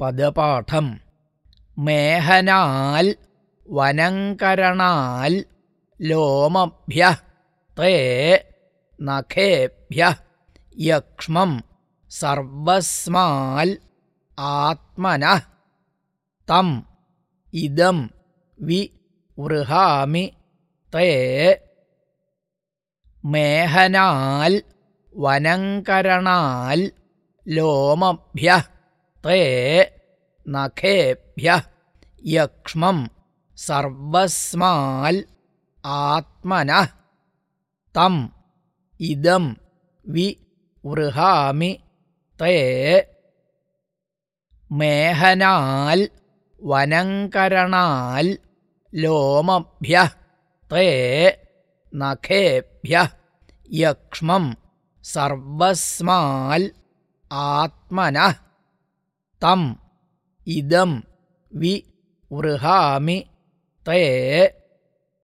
പദപാഠം. മേഹനാൽ വനങ്കരണാൽ ലോമഭ്യ തേ നഖേഭ്യ യക്ഷ്മം സർവസ്മാൽ ആത്മന തം ഇദം വി വൃഹാമി തേ മേഹനാൽ വനങ്കരണാൽ ലോമഭ്യ തേ നഖേഭ്യ യക്ഷ്മം സർവസ്മാൽ ആത്മന തം ഇദം വി വൃഹാമി തേ മേഹനാൽ വനങ്കരണാൽ ലോമഭ്യ തേ നഖേഭ്യ യക്ഷ്മം സർവസ്മാൽ ആത്മന തം ഇദം വി വൃഹാമി തേ